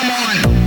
come on.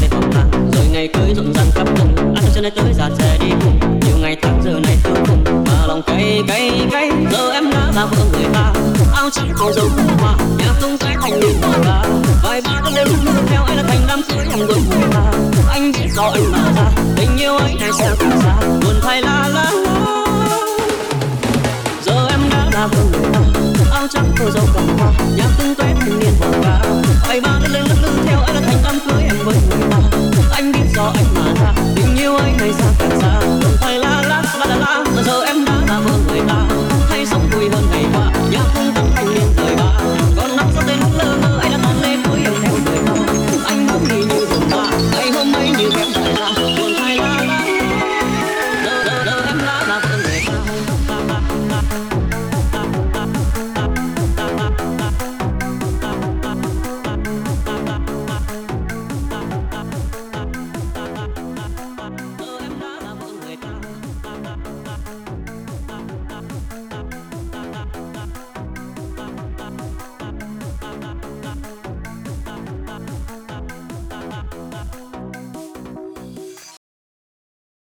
đẹp vòng hoa rồi ngày cưới rộn ràng khắp vùng ăn cho nay tới già sẽ đi cùng. Nhiều ngày tháng giờ này tôi cùng mà lòng cay cay cay. Giờ em đã là vợ người ta áo trắng màu dâu hoa. Nhà không trái thành nghìn màu ta vài ba đã lên lúc theo anh là thành đám cưới em người người ta. Anh biết rõ anh mà ra, tình yêu anh này sẽ càng xa. Buồn thay la la giờ em đã là vợ người ta áo trắng màu dâu cầm hoa.